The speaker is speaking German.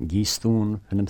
gießt du in den